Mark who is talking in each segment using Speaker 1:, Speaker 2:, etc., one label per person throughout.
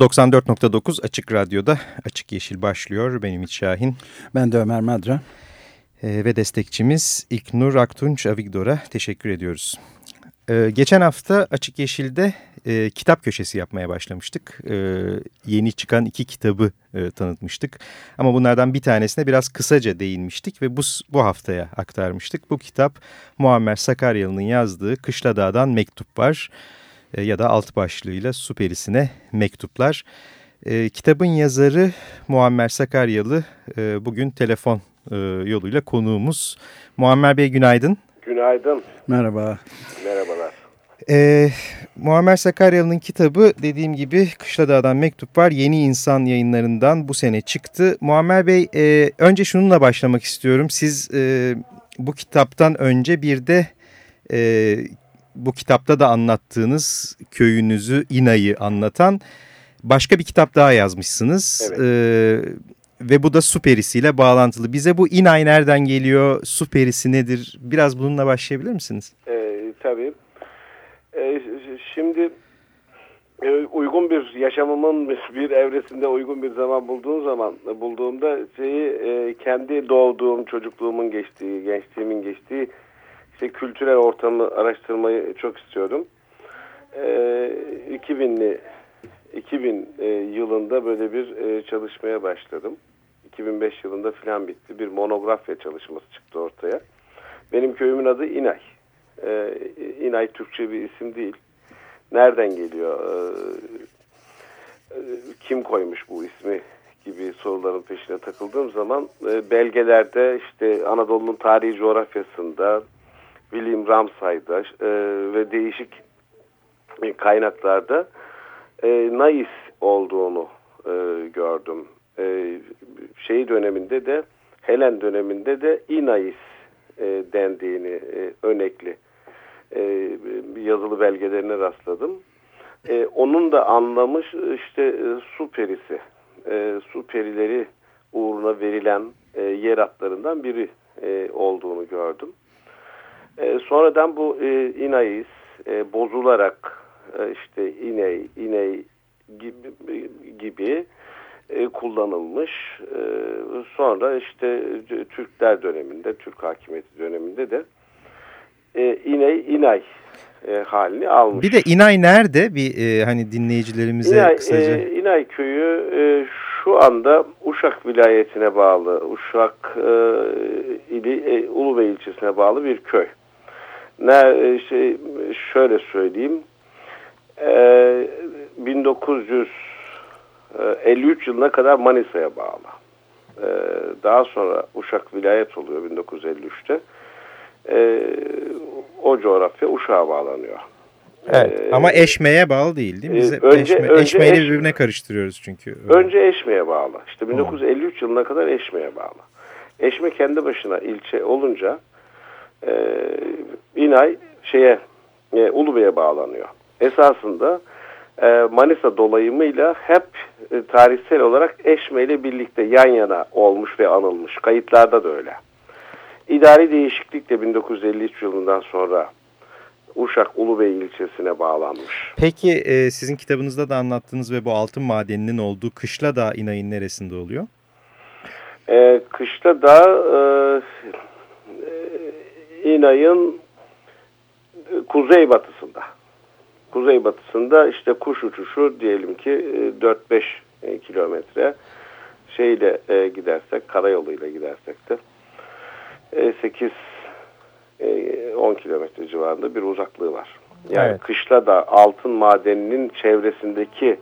Speaker 1: ...94.9 Açık Radyo'da Açık Yeşil başlıyor. Ben Ümit Şahin.
Speaker 2: Ben de Ömer Madra.
Speaker 1: Ee, ve destekçimiz İlknur Aktunç Avigdor'a teşekkür ediyoruz. Ee, geçen hafta Açık Yeşil'de e, kitap köşesi yapmaya başlamıştık. E, yeni çıkan iki kitabı e, tanıtmıştık. Ama bunlardan bir tanesine biraz kısaca değinmiştik ve bu, bu haftaya aktarmıştık. Bu kitap Muammer Sakaryalı'nın yazdığı Kışla Dağ'dan Mektup var e, ya da alt başlığıyla Süperisine Mektuplar. E, kitabın yazarı Muammer Sakaryalı e, bugün telefon e, yoluyla konuğumuz. Muammer Bey günaydın.
Speaker 3: Günaydın.
Speaker 2: Merhaba.
Speaker 3: Merhabalar.
Speaker 1: Ee, Muammer Sakaryalı'nın kitabı dediğim gibi Kışladağ'dan Mektup var. Yeni İnsan yayınlarından bu sene çıktı. Muammer Bey e, önce şununla başlamak istiyorum. Siz e, bu kitaptan önce bir de e, bu kitapta da anlattığınız köyünüzü İna'yı anlatan başka bir kitap daha yazmışsınız.
Speaker 3: Evet.
Speaker 1: E, ve bu da su perisiyle bağlantılı. Bize bu İnay nereden geliyor, su perisi nedir? Biraz bununla başlayabilir misiniz?
Speaker 3: Ee, tabii. Ee, şimdi e, uygun bir yaşamımın bir evresinde uygun bir zaman bulduğum zaman bulduğumda şeyi e, kendi doğduğum çocukluğumun geçtiği, gençliğimin geçtiği işte kültürel ortamı araştırmayı çok istiyordum. Ee, 2000'li 2000 e, yılında böyle bir e, çalışmaya başladım. 2005 yılında filan bitti. Bir monografya çalışması çıktı ortaya. Benim köyümün adı İnay. Ee, İnay Türkçe bir isim değil. Nereden geliyor? Ee, kim koymuş bu ismi gibi soruların peşine takıldığım zaman e, belgelerde işte Anadolu'nun tarihi coğrafyasında William Ramsay'da e, ve değişik kaynaklarda e, Nais olduğunu e, gördüm. E, şey döneminde de Helen döneminde de Inais e, dendiğini e, önekli e, yazılı belgelerine rastladım. E, onun da anlamış işte e, su perisi, e, su perileri uğruna verilen e, yer atlarından biri e, olduğunu gördüm. E, sonradan bu e, Inais e, bozularak e, işte iney, iney gibi, gibi e, kullanılmış. E, sonra işte Türkler döneminde, Türk hakimiyeti döneminde de e, iney, inay e, halini almış.
Speaker 1: Bir de İnay nerede? Bir e, hani dinleyicilerimize
Speaker 3: İnay,
Speaker 1: kısaca.
Speaker 3: E, İnay köyü e, şu anda Uşak vilayetine bağlı, Uşak e, ili e, Ulubey ilçesine bağlı bir köy. Ne e, şey şöyle söyleyeyim. E, 1953 yılına kadar Manisa'ya bağlı. E, daha sonra Uşak vilayet oluyor 1953'te. E, o coğrafya Uşak'a bağlanıyor.
Speaker 1: Evet,
Speaker 3: Ee,
Speaker 1: ama Eşme'ye bağlı değil değil mi? Biz
Speaker 3: e,
Speaker 1: hep
Speaker 3: önce-
Speaker 1: Eşme,
Speaker 3: önce
Speaker 1: Eşme'yle
Speaker 3: Eş-
Speaker 1: birbirine karıştırıyoruz çünkü.
Speaker 3: Önce Eşme'ye bağlı. İşte 1953 yılına kadar Eşme'ye bağlı. Eşme kendi başına ilçe olunca e, İnay şeye e, Ulubey'e bağlanıyor. Esasında e, Manisa dolayımıyla hep e, tarihsel olarak Eşme ile birlikte yan yana olmuş ve anılmış. Kayıtlarda da öyle. İdari değişiklik de 1953 yılından sonra Uşak Ulubey ilçesine bağlanmış.
Speaker 1: Peki e, sizin kitabınızda da anlattığınız ve bu altın madeninin olduğu Kışladağ İnay'ın neresinde oluyor?
Speaker 3: Ee, kışta da e, e, İnay'ın e, kuzeybatısında. Kuzeybatısında işte kuş uçuşu diyelim ki e, 4-5 e, kilometre şeyle e, gidersek, karayoluyla gidersek de e, 8 e, 10 kilometre civarında bir uzaklığı var. Yani
Speaker 1: Evet.
Speaker 3: kışla da altın madeninin çevresindeki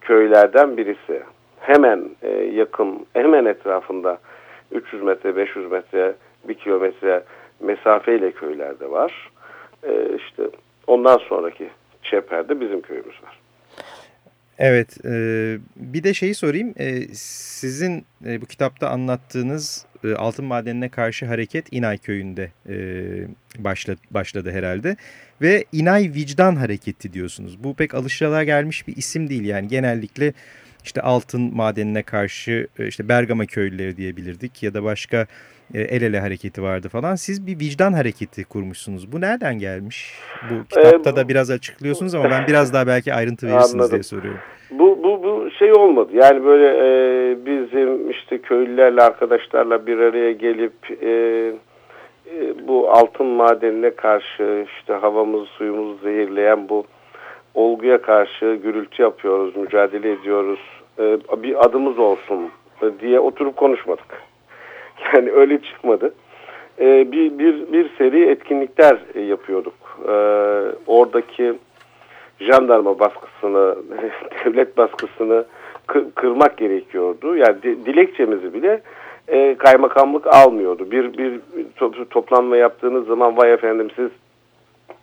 Speaker 3: köylerden birisi. Hemen e, yakın, hemen etrafında 300 metre, 500 metre, 1 kilometre mesafeyle köyler de var. E, işte ondan sonraki çeperde bizim köyümüz var.
Speaker 1: Evet, e, bir de şeyi sorayım. E, sizin e, bu kitapta anlattığınız e, altın madenine karşı hareket İnay köyünde e, başla, başladı herhalde. Ve İnay Vicdan Hareketi diyorsunuz. Bu pek alışıla gelmiş bir isim değil. Yani genellikle işte altın madenine karşı e, işte Bergama köylüleri diyebilirdik ya da başka el ele hareketi vardı falan. Siz bir vicdan hareketi kurmuşsunuz. Bu nereden gelmiş? Bu kitapta ee, da biraz açıklıyorsunuz ama ben biraz daha belki ayrıntı verirsiniz anladım. diye soruyorum.
Speaker 3: Bu, bu, bu şey olmadı. Yani böyle e, bizim işte köylülerle arkadaşlarla bir araya gelip e, e, bu altın madenine karşı işte havamızı suyumuzu zehirleyen bu olguya karşı gürültü yapıyoruz, mücadele ediyoruz. E, bir adımız olsun diye oturup konuşmadık. Yani öyle çıkmadı. E, bir, bir, bir seri etkinlikler yapıyorduk. E, oradaki jandarma baskısını, devlet baskısını kırmak gerekiyordu. Yani dilekçemizi bile e, kaymakamlık almıyordu. Bir, bir to toplanma yaptığınız zaman vay efendim siz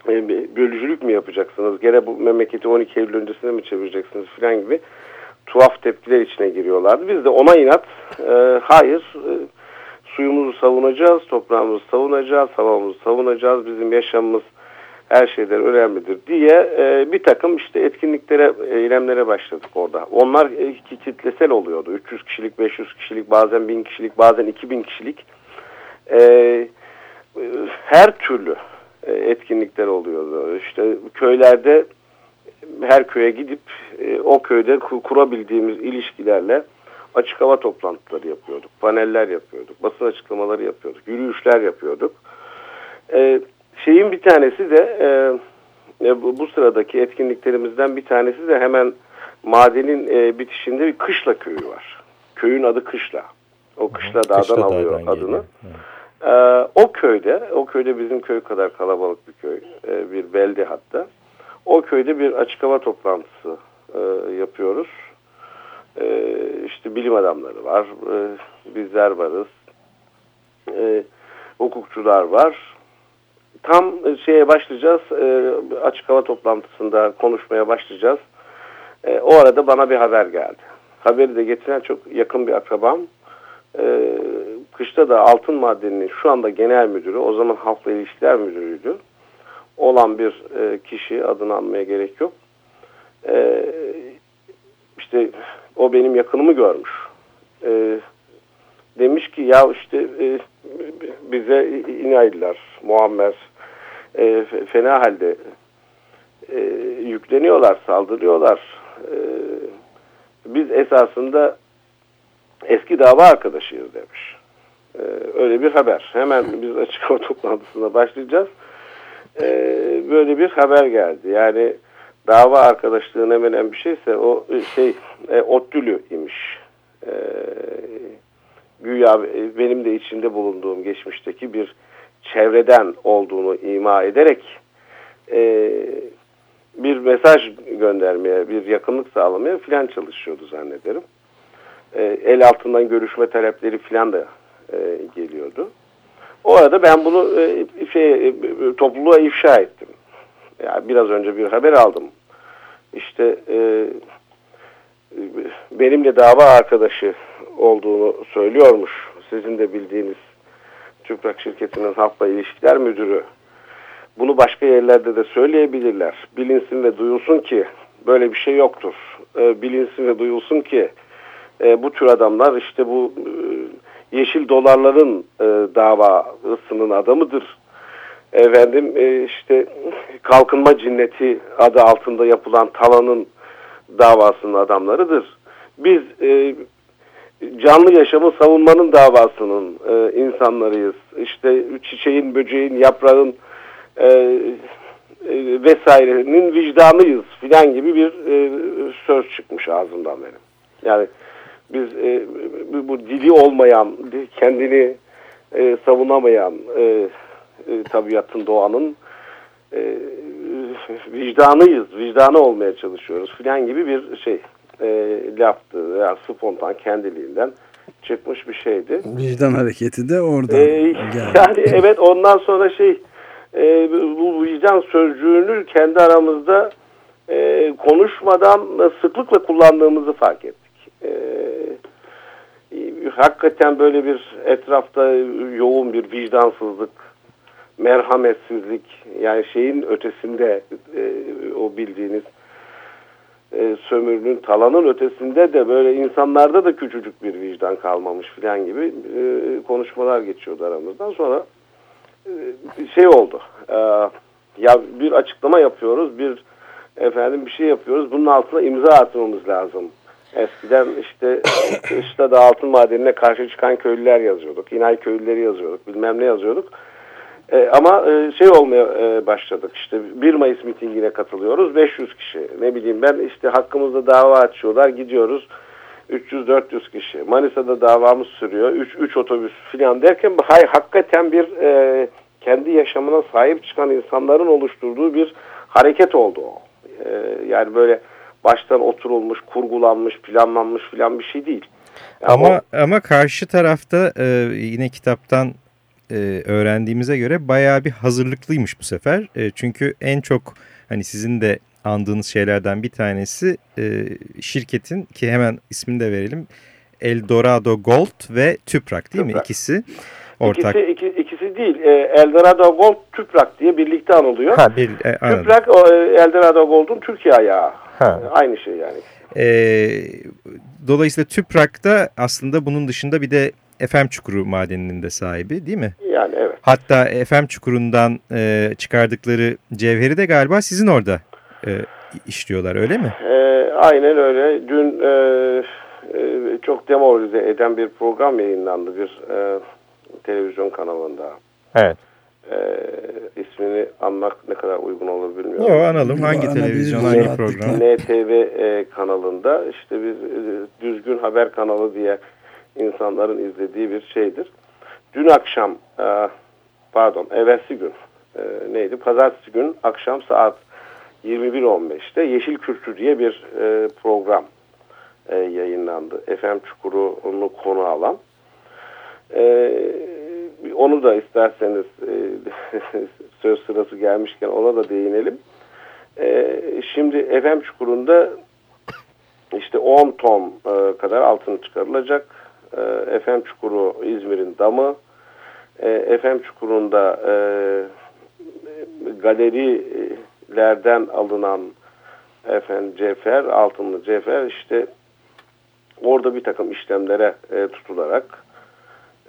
Speaker 3: e, bölücülük mü yapacaksınız? Gene bu memleketi 12 Eylül öncesine mi çevireceksiniz falan gibi tuhaf tepkiler içine giriyorlardı. Biz de ona inat e, hayır e, suyumuzu savunacağız, toprağımızı savunacağız, havamızı savunacağız, bizim yaşamımız her şeyden önemlidir diye e, bir takım işte etkinliklere, eylemlere başladık orada. Onlar e, kitlesel oluyordu. 300 kişilik, 500 kişilik, bazen 1000 kişilik, bazen 2000 kişilik. E, her türlü e, etkinlikler oluyordu. İşte köylerde her köye gidip e, o köyde kurabildiğimiz ilişkilerle açık hava toplantıları yapıyorduk, paneller yapıyorduk, basın açıklamaları yapıyorduk, yürüyüşler yapıyorduk. E, şeyin bir tanesi de e, bu, bu sıradaki etkinliklerimizden bir tanesi de hemen madenin e, bitişinde bir Kışla köyü var. Köyün adı Kışla. O Kışla Dağı'dan Kışla alıyor Dağ'dan adını. E, o köyde, o köyde bizim köy kadar kalabalık bir köy, e, bir belde hatta. O köyde bir açık hava toplantısı e, yapıyoruz. E, işte bilim adamları var, e, bizler varız, e, hukukçular var. Tam şeye başlayacağız, e, açık hava toplantısında konuşmaya başlayacağız. E, o arada bana bir haber geldi. Haberi de getiren çok yakın bir akrabam. E, kışta da altın madeninin şu anda genel müdürü, o zaman halkla ilişkiler müdürüydü olan bir e, kişi adını anmaya gerek yok. E, işte o benim yakınımı görmüş. E, demiş ki ya işte e, bize inaylılar, Muammer e, fena halde e, yükleniyorlar, saldırıyorlar. E, biz esasında eski dava arkadaşıyız demiş. E, öyle bir haber. Hemen biz açık hava toplantısına başlayacağız e, böyle bir haber geldi. Yani dava arkadaşlığına hemen bir şeyse o şey e, ODTÜ'lü imiş. E, güya benim de içinde bulunduğum geçmişteki bir çevreden olduğunu ima ederek e, bir mesaj göndermeye, bir yakınlık sağlamaya filan çalışıyordu zannederim. E, el altından görüşme talepleri filan da e, geliyordu. O arada ben bunu e, şey, e, topluluğa ifşa ettim. Yani biraz önce bir haber aldım. İşte e, benimle dava arkadaşı olduğunu söylüyormuş. Sizin de bildiğiniz Tüprak Şirketi'nin halkla ilişkiler müdürü. Bunu başka yerlerde de söyleyebilirler. Bilinsin ve duyulsun ki böyle bir şey yoktur. E, bilinsin ve duyulsun ki e, bu tür adamlar işte bu e, yeşil dolarların e, davasının adamıdır. Efendim e, işte kalkınma cinneti adı altında yapılan talanın davasının adamlarıdır. Biz e, canlı yaşamı savunmanın davasının e, insanlarıyız. İşte çiçeğin, böceğin, yaprağın e, e, vesairenin vicdanıyız filan gibi bir e, söz çıkmış ağzımdan benim. Yani biz e, bu dili olmayan, kendini e, savunamayan e, e, tabiatın, doğanın e, vicdanıyız, vicdanı olmaya çalışıyoruz filan gibi bir şey e, laftı. Yani spontan kendiliğinden çıkmış bir şeydi.
Speaker 2: Vicdan hareketi de orada. Ee,
Speaker 3: yani evet ondan sonra şey e, bu vicdan sözcüğünü kendi aramızda e, konuşmadan sıklıkla kullandığımızı fark ettik. E, hakikaten böyle bir etrafta yoğun bir vicdansızlık, merhametsizlik yani şeyin ötesinde e, o bildiğiniz e, sömürünün talanın ötesinde de böyle insanlarda da küçücük bir vicdan kalmamış filan gibi e, konuşmalar geçiyordu aramızdan. Sonra e, şey oldu. E, ya bir açıklama yapıyoruz bir efendim bir şey yapıyoruz. Bunun altına imza atmamız lazım. Eskiden işte işte da altın madenine karşı çıkan köylüler yazıyorduk. İnay köylüleri yazıyorduk. Bilmem ne yazıyorduk e, ama e, şey olmaya e, başladık. İşte 1 Mayıs mitingine katılıyoruz. 500 kişi. Ne bileyim ben işte hakkımızda dava açıyorlar gidiyoruz. 300-400 kişi. Manisa'da davamız sürüyor. 3, 3 otobüs falan derken hay, hakikaten bir e, kendi yaşamına sahip çıkan insanların oluşturduğu bir hareket oldu o. E, yani böyle baştan oturulmuş, kurgulanmış, planlanmış filan bir şey değil.
Speaker 1: Yani ama o, ama karşı tarafta e, yine kitaptan e, öğrendiğimize göre bayağı bir hazırlıklıymış bu sefer. E, çünkü en çok hani sizin de andığınız şeylerden bir tanesi e, şirketin ki hemen ismini de verelim. Eldorado Gold ve Tüprak değil Tüprak. mi? İkisi ortak.
Speaker 3: İkisi, iki, ikisi değil. E, Eldorado Gold Tüprak diye birlikte anılıyor. Ha, bir, e, Tüprak o, e, Eldorado Gold'un Türkiye ayağı. Ha. Aynı şey yani.
Speaker 1: E, dolayısıyla Tüprak da aslında bunun dışında bir de FM Çukuru madeninin de sahibi değil mi?
Speaker 3: Yani evet.
Speaker 1: Hatta FM Çukuru'ndan e, çıkardıkları cevheri de galiba sizin orada e, işliyorlar öyle mi?
Speaker 3: E, aynen öyle. Dün e, e, çok demoralize eden bir program yayınlandı bir e, televizyon kanalında.
Speaker 1: Evet.
Speaker 3: E, ismini anmak ne kadar uygun olur bilmiyorum.
Speaker 1: Yok analım. Hangi Ana televizyon, hangi program?
Speaker 3: NTV e, kanalında işte bir e, düzgün haber kanalı diye insanların izlediği bir şeydir. Dün akşam e, pardon evvelsi gün e, neydi? Pazartesi gün akşam saat 21.15'te Yeşil Kürsü diye bir e, program e, yayınlandı. FM Çukuru'nu konu alan. E, onu da isterseniz e, söz sırası gelmişken ona da değinelim. E, şimdi FM Çukuru'nda işte 10 ton e, kadar altın çıkarılacak. E, FM Çukuru İzmir'in damı. E, FM Çukuru'nda e, galerilerden alınan efendim cefer, altınlı cefer işte orada bir takım işlemlere e, tutularak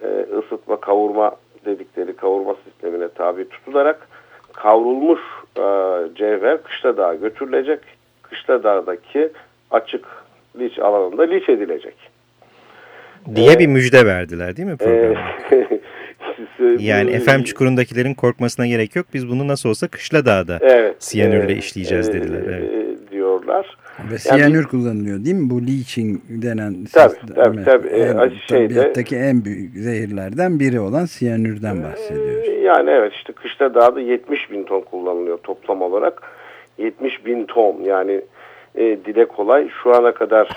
Speaker 3: e, ısıtma, kavurma dedikleri kavurma sistemine tabi tutularak kavrulmuş e, cevher Kışladağ'a götürülecek. Kışladağ'daki açık liç alanında liç edilecek.
Speaker 1: Diye ee, bir müjde verdiler değil mi programda? E, yani FM Çukuru'ndakilerin korkmasına gerek yok. Biz bunu nasıl olsa Kışladağ'da evet, siyanürle e, işleyeceğiz e, dediler. Evet.
Speaker 3: E, diyorlar.
Speaker 2: Ve siyanür yani, kullanılıyor değil mi? Bu leaching denen
Speaker 3: tabii, tabii, tabii. En,
Speaker 2: şeyde, tabiattaki en büyük zehirlerden biri olan siyanürden bahsediyoruz.
Speaker 3: Yani evet işte kışta dağda 70 bin ton kullanılıyor toplam olarak. 70 bin ton yani e, dile kolay. Şu ana kadar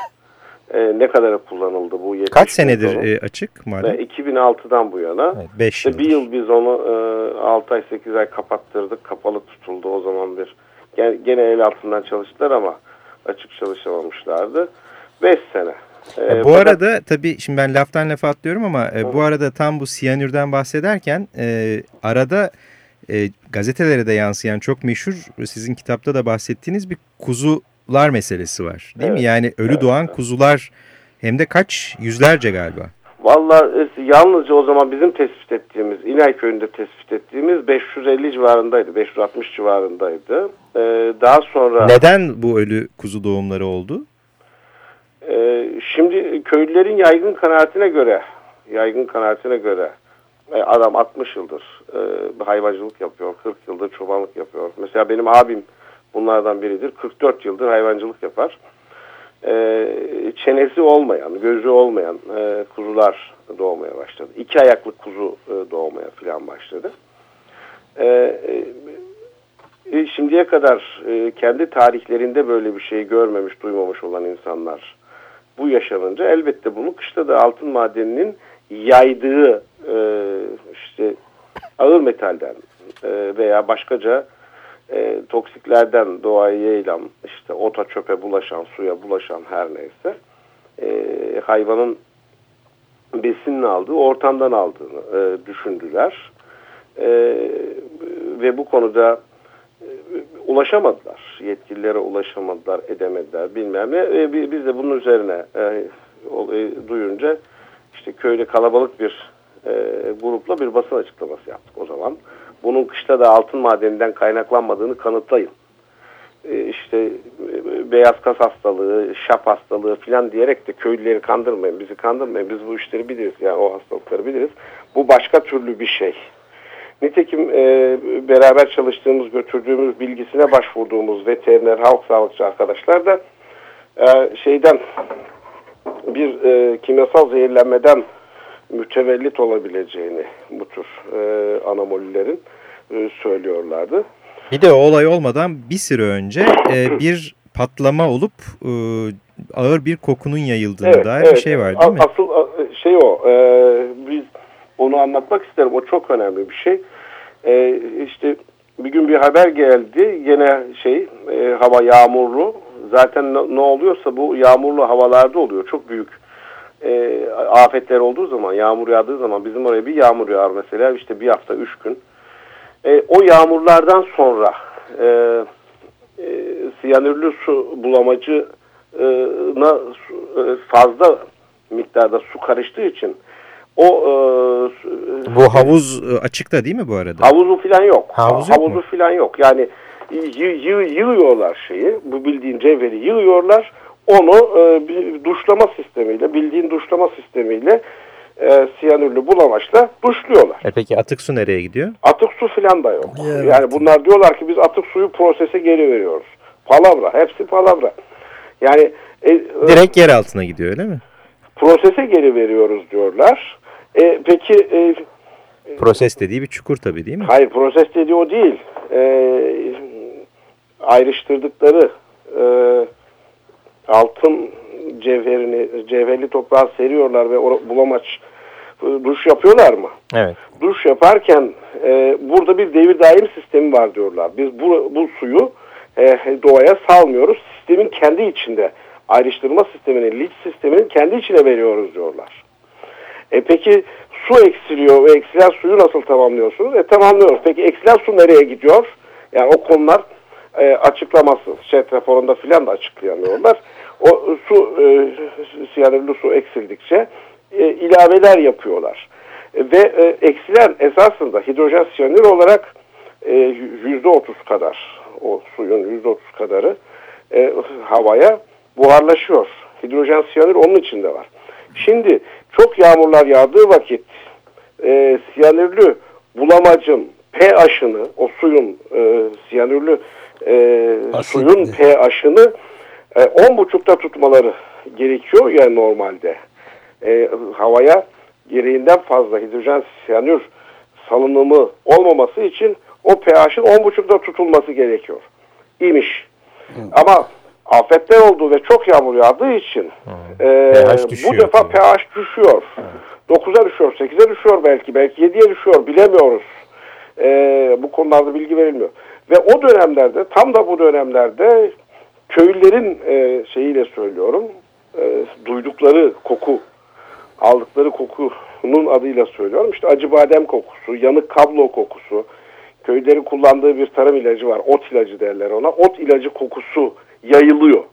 Speaker 3: e, ne kadar kullanıldı bu 70
Speaker 1: Kaç senedir e, açık
Speaker 3: maden? 2006'dan bu yana.
Speaker 1: Evet, 5
Speaker 3: yıl. Bir yıl biz onu e, 6 ay 8 ay kapattırdık. Kapalı tutuldu o zaman bir. Gene, gene el altından çalıştılar ama açık çalışamamışlardı. 5 sene.
Speaker 1: E, bu fakat... arada tabii şimdi ben laftan lafa atlıyorum ama e, bu arada tam bu siyanürden bahsederken e, arada e, gazetelere de yansıyan çok meşhur sizin kitapta da bahsettiğiniz bir kuzular meselesi var değil evet. mi? Yani ölü evet. doğan kuzular hem de kaç yüzlerce galiba.
Speaker 3: Valla e, yalnızca o zaman bizim tespit ettiğimiz, İnay köyünde tespit ettiğimiz 550 civarındaydı, 560 civarındaydı. Ee, daha sonra...
Speaker 1: Neden bu ölü kuzu doğumları oldu?
Speaker 3: Ee, şimdi köylülerin yaygın kanaatine göre, yaygın kanaatine göre e, adam 60 yıldır e, hayvancılık yapıyor, 40 yıldır çobanlık yapıyor. Mesela benim abim bunlardan biridir, 44 yıldır hayvancılık yapar e, çenesi olmayan, gözü olmayan e, kuzular doğmaya başladı. İki ayaklı kuzu e, doğmaya falan başladı. E, e, şimdiye kadar e, kendi tarihlerinde böyle bir şey görmemiş, duymamış olan insanlar bu yaşanınca elbette bunu kışta da altın madeninin yaydığı e, işte ağır metalden e, veya başkaca e, toksiklerden doğaya yayılan işte ota çöpe bulaşan suya bulaşan her neyse e, hayvanın besinini aldığı ortamdan aldığını e, düşündüler. E, ve bu konuda e, ulaşamadılar. Yetkililere ulaşamadılar edemediler bilmem ne. E, biz de bunun üzerine e, olayı duyunca işte köyde kalabalık bir e, grupla bir basın açıklaması yaptık o zaman bunun kışta da altın madeninden kaynaklanmadığını kanıtlayın. E, işte e, beyaz kas hastalığı, şap hastalığı filan diyerek de köylüleri kandırmayın, bizi kandırmayın. Biz bu işleri biliriz yani o hastalıkları biliriz. Bu başka türlü bir şey. Nitekim e, beraber çalıştığımız, götürdüğümüz bilgisine başvurduğumuz veteriner, halk sağlıkçı arkadaşlar da e, şeyden bir e, kimyasal zehirlenmeden mütevellit olabileceğini bu tür e, anamolilerin e, söylüyorlardı.
Speaker 1: Bir de o olay olmadan bir süre önce e, bir patlama olup e, ağır bir kokunun yayıldığına evet, dair evet. bir şey var değil mi?
Speaker 3: Asıl şey o. E, biz onu anlatmak isterim. O çok önemli bir şey. E, işte bir gün bir haber geldi. Yine şey e, hava yağmurlu. Zaten ne, ne oluyorsa bu yağmurlu havalarda oluyor. Çok büyük e, afetler olduğu zaman, yağmur yağdığı zaman bizim oraya bir yağmur yağar mesela işte bir hafta, üç gün. E, o yağmurlardan sonra e, e, siyanürlü su bulamacına e, fazla miktarda su karıştığı için o e,
Speaker 1: bu havuz e, açıkta değil mi bu arada?
Speaker 3: Havuzu falan yok. Havuz yok havuzu falan yok. Yani yığıyorlar şeyi. Bu bildiğin cevheri yığıyorlar onu e, bir duşlama sistemiyle, bildiğin duşlama sistemiyle e, siyanürlü bulamaçla duşluyorlar.
Speaker 1: E peki atık su nereye gidiyor?
Speaker 3: Atık su filan da yok. Evet. Yani bunlar diyorlar ki biz atık suyu prosese geri veriyoruz. Palavra, hepsi palavra. Yani
Speaker 1: e, direkt yer altına gidiyor öyle mi?
Speaker 3: Prosese geri veriyoruz diyorlar. E, peki e,
Speaker 1: Proses dediği bir çukur tabii değil mi?
Speaker 3: Hayır proses dediği o değil. E, ayrıştırdıkları e, altın cevherini, cevherli toprağa seriyorlar ve bulamaç duş yapıyorlar mı?
Speaker 1: Evet.
Speaker 3: Duş yaparken e, burada bir devir daim sistemi var diyorlar. Biz bu, bu suyu e, doğaya salmıyoruz. Sistemin kendi içinde ayrıştırma sisteminin, liç sisteminin kendi içine veriyoruz diyorlar. E peki su eksiliyor ve eksilen suyu nasıl tamamlıyorsunuz? E tamamlıyoruz. Peki eksilen su nereye gidiyor? Yani o konular e, açıklaması. Chat raporunda filan da açıklayamıyorlar. O su, e, siyanürlü su eksildikçe e, ilaveler yapıyorlar. E, ve e, eksilen esasında hidrojen siyanür olarak e, yüzde otuz kadar o suyun yüzde otuz kadarı e, havaya buharlaşıyor. Hidrojen siyanür onun içinde var. Şimdi çok yağmurlar yağdığı vakit e, siyanürlü bulamacın pH'ını o suyun e, siyanürlü e, suyun pH'ını e, 10.5'ta tutmaları gerekiyor yani normalde. E, havaya gereğinden fazla hidrojen siyanür salınımı olmaması için o pH'in 10.5'da tutulması gerekiyor. İmiş. Hı. Ama afetler olduğu ve çok yağmur yağdığı için e, bu defa pH düşüyor. 9'a düşüyor, 8'e düşüyor belki, belki 7'ye düşüyor bilemiyoruz. E, bu konularda bilgi verilmiyor. Ve o dönemlerde tam da bu dönemlerde köylülerin e, şeyiyle söylüyorum e, duydukları koku aldıkları kokunun adıyla söylüyorum. İşte acı badem kokusu, yanık kablo kokusu, köylerin kullandığı bir tarım ilacı var. Ot ilacı derler ona. Ot ilacı kokusu yayılıyor.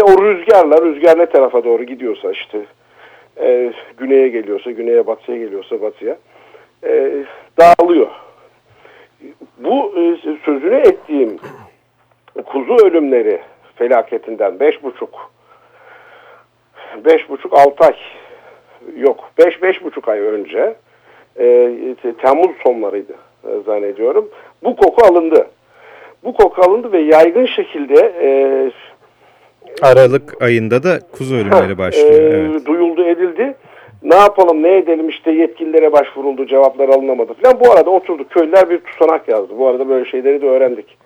Speaker 3: Ve o rüzgarla, rüzgar ne tarafa doğru gidiyorsa işte e, güneye geliyorsa, güneye batıya geliyorsa batıya e, dağılıyor bu e, sözünü ettiğim kuzu ölümleri felaketinden beş buçuk beş buçuk altı ay yok beş beş buçuk ay önce e, Temmuz sonlarıydı e, zannediyorum. Bu koku alındı. Bu koku alındı ve yaygın şekilde e,
Speaker 1: Aralık ayında da kuzu ölümleri başlıyor. E, evet.
Speaker 3: Duyuldu edildi ne yapalım ne edelim işte yetkililere başvuruldu cevaplar alınamadı falan. Bu arada oturduk köylüler bir tutanak yazdı. Bu arada böyle şeyleri de öğrendik.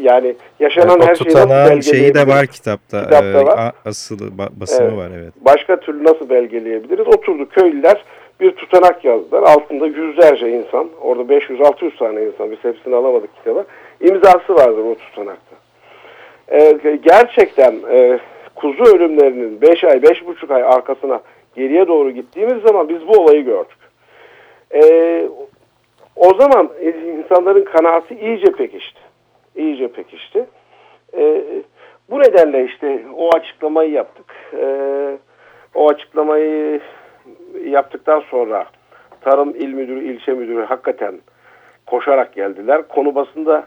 Speaker 3: Yani yaşanan
Speaker 1: evet,
Speaker 3: her
Speaker 1: şeyi şeyi de var kitapta. kitapta ee, var. Asılı basımı evet. var evet.
Speaker 3: Başka türlü nasıl belgeleyebiliriz? Oturduk köylüler bir bir tutanak yazdılar. Altında yüzlerce insan, orada 500-600 tane insan, biz hepsini alamadık kitaba. imzası vardır o tutanakta. Ee, gerçekten e, kuzu ölümlerinin 5 ay, 5,5 ay arkasına geriye doğru gittiğimiz zaman biz bu olayı gördük. Ee, o zaman insanların kanaati iyice pekişti. İyice pekişti. Ee, bu nedenle işte o açıklamayı yaptık. Ee, o açıklamayı yaptıktan sonra Tarım İl Müdürü, ilçe müdürü hakikaten koşarak geldiler. Konu basında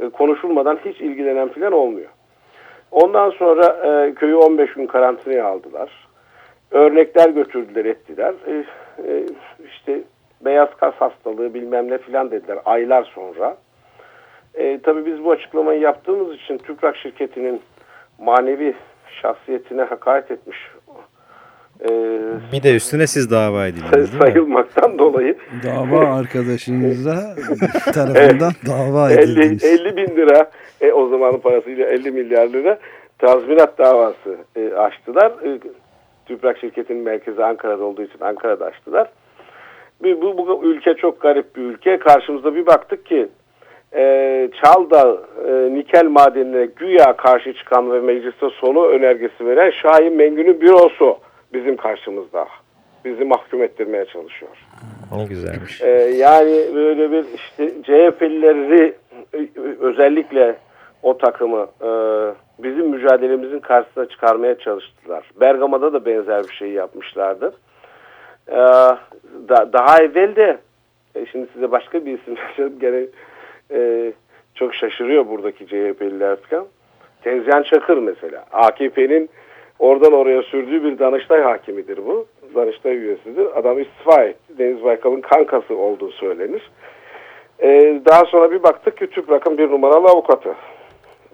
Speaker 3: e, konuşulmadan hiç ilgilenen filan olmuyor. Ondan sonra e, köyü 15 gün karantinaya aldılar. Örnekler götürdüler ettiler. E, e, işte beyaz kas hastalığı bilmem ne filan dediler aylar sonra. E, tabii biz bu açıklamayı yaptığımız için Tüprak şirketinin manevi şahsiyetine hakaret etmiş
Speaker 1: ee, bir de üstüne siz dava edildiniz
Speaker 3: sayılmaktan dolayı.
Speaker 2: Dava arkadaşınıza tarafından evet, dava edildiniz.
Speaker 3: 50, 50 bin lira e, o zamanın parasıyla 50 milyar lira tazminat davası e, açtılar. E, Tüprak şirketinin merkezi Ankara'da olduğu için Ankara'da açtılar. Bu, bu, bu ülke çok garip bir ülke. Karşımızda bir baktık ki e, Çaldağ e, nikel madenine güya karşı çıkan ve mecliste sonu önergesi veren Şahin Mengü'nün bürosu bizim karşımızda. Bizi mahkum ettirmeye çalışıyor.
Speaker 1: Ne güzelmiş.
Speaker 3: Ee, yani böyle bir işte CHP'lileri özellikle o takımı e, bizim mücadelemizin karşısına çıkarmaya çalıştılar. Bergama'da da benzer bir şey yapmışlardı. Ee, da, daha evvel de e, şimdi size başka bir isim. Gene e, çok şaşırıyor buradaki CHP'liler falan. Tezcan Çakır mesela. AKP'nin Oradan oraya sürdüğü bir Danıştay hakimidir bu. Danıştay üyesidir. Adam istifa etti. Deniz Baykal'ın kankası olduğu söylenir. Ee, daha sonra bir baktık ki TÜPRAK'ın bir numaralı avukatı.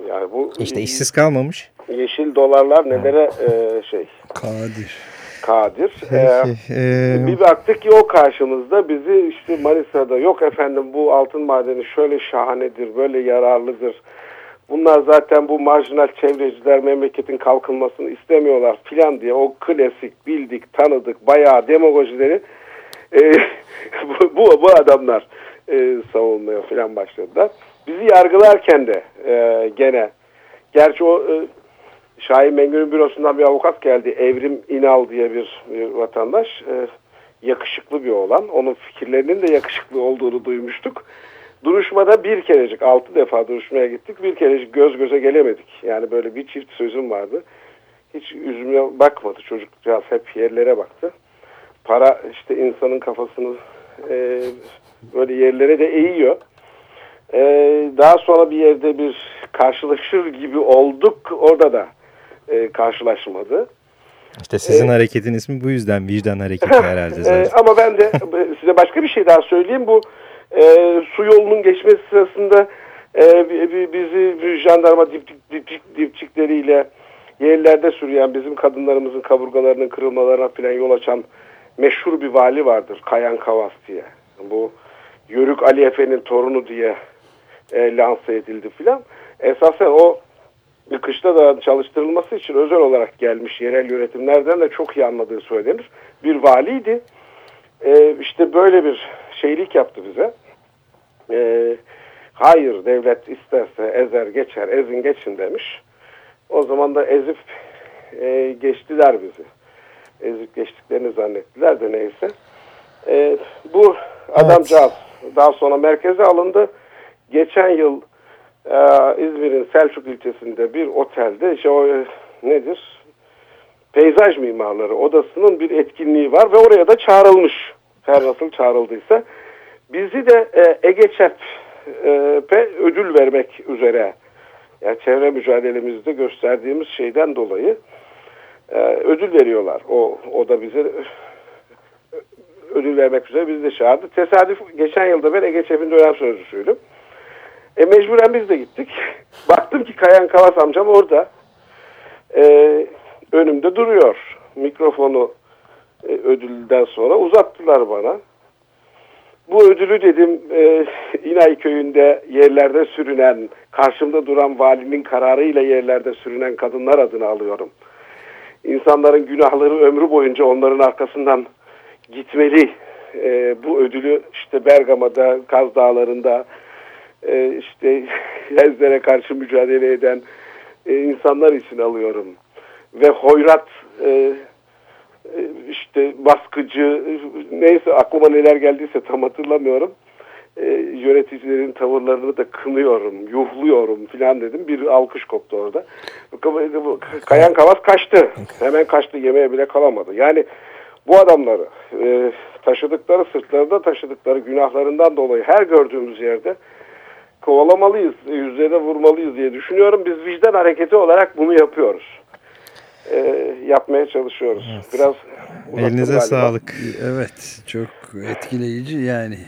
Speaker 1: Yani bu işte işsiz kalmamış.
Speaker 3: Yeşil dolarlar nelere e, şey.
Speaker 2: Kadir.
Speaker 3: Kadir. Ee, ee, bir baktık ki o karşımızda bizi işte Manisa'da yok efendim bu altın madeni şöyle şahanedir, böyle yararlıdır Bunlar zaten bu marjinal çevreciler memleketin kalkınmasını istemiyorlar filan diye o klasik bildik tanıdık bayağı demagojileri e, bu, bu, bu adamlar e, savunmaya filan başladılar. Bizi yargılarken de e, gene gerçi o e, Şahin Mengü'nün bürosundan bir avukat geldi. Evrim İnal diye bir, bir vatandaş. E, yakışıklı bir olan. Onun fikirlerinin de yakışıklı olduğunu duymuştuk. Duruşmada bir kerecik, altı defa duruşmaya gittik. Bir kerecik göz göze gelemedik. Yani böyle bir çift sözüm vardı. Hiç yüzüme bakmadı çocukcağız hep yerlere baktı. Para işte insanın kafasını e, böyle yerlere de eğiyor. E, daha sonra bir yerde bir karşılaşır gibi olduk. Orada da e, karşılaşmadı.
Speaker 1: İşte sizin ee, hareketin ismi bu yüzden vicdan hareketi herhalde zaten.
Speaker 3: ama ben de size başka bir şey daha söyleyeyim. Bu e, su yolunun geçmesi sırasında e, bizi jandarma dipçik, dipçik, dipçikleriyle yerlerde sürüyen bizim kadınlarımızın kaburgalarının kırılmalarına falan yol açan meşhur bir vali vardır. Kayan Kavas diye. Bu Yörük Ali Efe'nin torunu diye e, lanse edildi filan. Esasen o kışta da çalıştırılması için özel olarak gelmiş yerel yönetimlerden de çok iyi anladığı söylenir. Bir valiydi. E, işte böyle bir şeylik yaptı bize e, hayır devlet isterse ezer geçer ezin geçin demiş. O zaman da ezip e, geçtiler bizi. Ezip geçtiklerini zannettiler de neyse. E, bu adamcağız evet. daha sonra merkeze alındı. Geçen yıl e, İzmir'in Selçuk ilçesinde bir otelde işte o e, nedir? Peyzaj mimarları odasının bir etkinliği var ve oraya da çağrılmış. Her nasıl çağrıldıysa. Bizi de e, Ege Çep'e ödül vermek üzere yani çevre mücadelemizde gösterdiğimiz şeyden dolayı e, ödül veriyorlar. O, o da bize ödül vermek üzere bizi de çağırdı. Tesadüf geçen yılda ben Ege Çep'in dönem sözcüsüydüm. E mecburen biz de gittik. Baktım ki Kayan Kavas amcam orada. E, önümde duruyor. Mikrofonu e, ödülden sonra uzattılar bana. Bu ödülü dedim e, İnay köyünde yerlerde sürünen, karşımda duran valinin kararıyla yerlerde sürünen kadınlar adına alıyorum. İnsanların günahları ömrü boyunca onların arkasından gitmeli. E, bu ödülü işte Bergama'da, Kaz Dağları'nda e, işte Hezlere karşı mücadele eden e, insanlar için alıyorum. Ve hoyrat e, e, işte baskıcı neyse aklıma neler geldiyse tam hatırlamıyorum. E, yöneticilerin tavırlarını da kınıyorum, yuhluyorum filan dedim. Bir alkış koptu orada. Kayan Kavas kaçtı. Hemen kaçtı yemeğe bile kalamadı. Yani bu adamları e, taşıdıkları sırtlarında taşıdıkları günahlarından dolayı her gördüğümüz yerde kovalamalıyız, yüzlerine vurmalıyız diye düşünüyorum. Biz vicdan hareketi olarak bunu yapıyoruz. Ee, yapmaya çalışıyoruz. Evet. Biraz
Speaker 1: Elinize galiba. sağlık.
Speaker 2: Evet, çok etkileyici yani.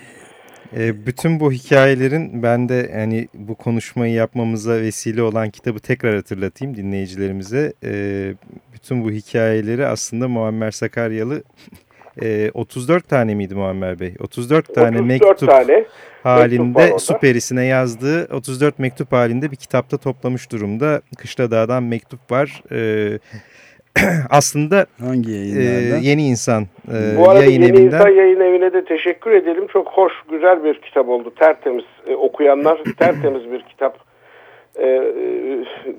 Speaker 1: E, bütün bu hikayelerin ben de yani bu konuşmayı yapmamıza vesile olan kitabı tekrar hatırlatayım dinleyicilerimize. E, bütün bu hikayeleri aslında Muammer Sakaryalı e, 34 tane miydi Muammer Bey? 34 tane 34 mektup tane halinde mektup Süperisine yazdığı 34 mektup halinde bir kitapta toplamış durumda. Kışla Dağ'dan mektup var. E, aslında
Speaker 2: hangi yayınlardan?
Speaker 1: E, Yeni İnsan
Speaker 3: e, Bu arada yayın Yeni evinden. İnsan yayın evine de teşekkür edelim. Çok hoş, güzel bir kitap oldu. Tertemiz e, okuyanlar tertemiz bir kitap. E, e,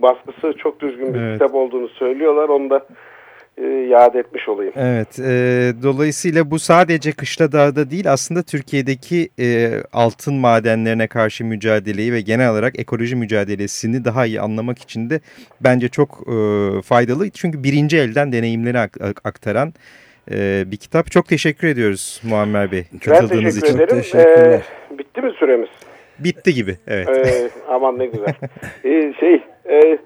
Speaker 3: baskısı çok düzgün bir evet. kitap olduğunu söylüyorlar. Onu da yad etmiş olayım.
Speaker 1: Evet, e, dolayısıyla bu sadece Kışla Dağ'da değil aslında Türkiye'deki e, altın madenlerine karşı mücadeleyi ve genel olarak ekoloji mücadelesini daha iyi anlamak için de bence çok e, faydalı. Çünkü birinci elden deneyimleri aktaran e, bir kitap. Çok teşekkür ediyoruz Muammer Bey
Speaker 3: katıldığınız ben teşekkür için. Ederim. Teşekkürler. Ee, bitti mi süremiz?
Speaker 1: Bitti gibi, evet.
Speaker 3: Ee, aman ne güzel. ee, şey... E,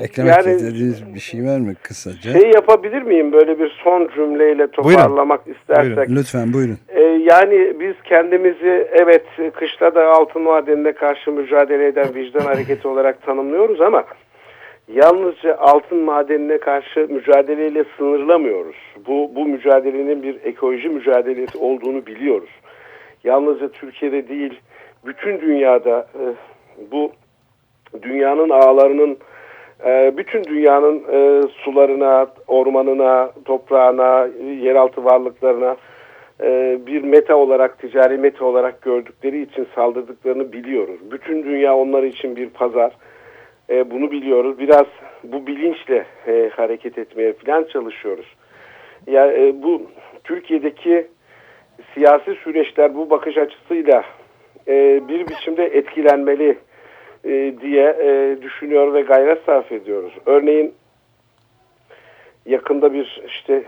Speaker 2: Eklemek yani, istediğiniz bir şey var mı kısaca?
Speaker 3: Şey yapabilir miyim böyle bir son cümleyle toparlamak buyurun. istersek?
Speaker 2: Buyurun. Lütfen buyurun.
Speaker 3: Ee, yani biz kendimizi evet kışla da altın madenine karşı mücadele eden vicdan hareketi olarak tanımlıyoruz ama yalnızca altın madenine karşı mücadeleyle sınırlamıyoruz. Bu, bu mücadelenin bir ekoloji mücadelesi olduğunu biliyoruz. Yalnızca Türkiye'de değil bütün dünyada e, bu dünyanın ağlarının ee, bütün dünyanın e, sularına, ormanına, toprağına, yeraltı varlıklarına e, bir meta olarak, ticari meta olarak gördükleri için saldırdıklarını biliyoruz. Bütün dünya onlar için bir pazar. E, bunu biliyoruz. Biraz bu bilinçle hareket etmeye falan çalışıyoruz. Yani bu Türkiye'deki siyasi süreçler bu bakış açısıyla bir biçimde etkilenmeli e, diye e, düşünüyor ve gayret sarf ediyoruz. Örneğin yakında bir işte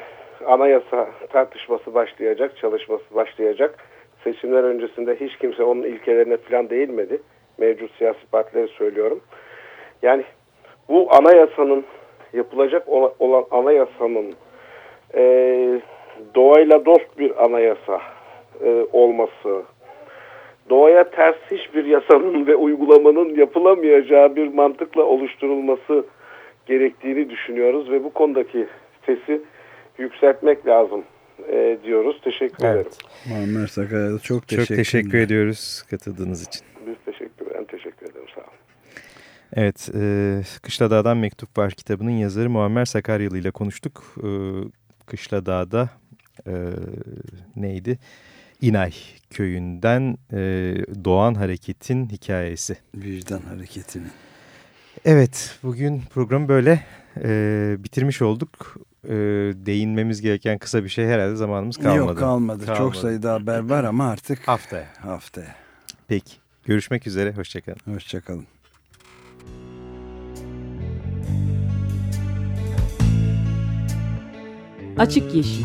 Speaker 3: anayasa tartışması başlayacak, çalışması başlayacak. Seçimler öncesinde hiç kimse onun ilkelerine falan değinmedi. Mevcut siyasi partileri söylüyorum. Yani bu anayasanın yapılacak olan anayasanın e, doğayla dost bir anayasa e, olması, doğaya ters hiçbir yasanın ve uygulamanın yapılamayacağı bir mantıkla oluşturulması gerektiğini düşünüyoruz ve bu konudaki sesi yükseltmek lazım e, diyoruz. Teşekkür evet. ederim.
Speaker 2: Muammer Sakarya çok teşekkür,
Speaker 1: çok teşekkür ediyoruz katıldığınız için.
Speaker 3: Biz teşekkür ederim. Teşekkür ederim. Sağ olun.
Speaker 1: Evet, e, Kışladağ'dan Mektup Var kitabının yazarı Muammer Sakaryalı ile konuştuk. E, Kışladağ'da e, neydi? İnay köyünden e, doğan hareketin hikayesi.
Speaker 2: Vicdan hareketinin.
Speaker 1: Evet bugün programı böyle e, bitirmiş olduk. E, değinmemiz gereken kısa bir şey herhalde zamanımız kalmadı.
Speaker 2: Yok kalmadı. kalmadı. Çok sayıda haber var ama artık
Speaker 1: haftaya.
Speaker 2: Haftaya.
Speaker 1: Peki görüşmek üzere hoşçakalın.
Speaker 2: Hoşçakalın.
Speaker 4: Açık Yeşil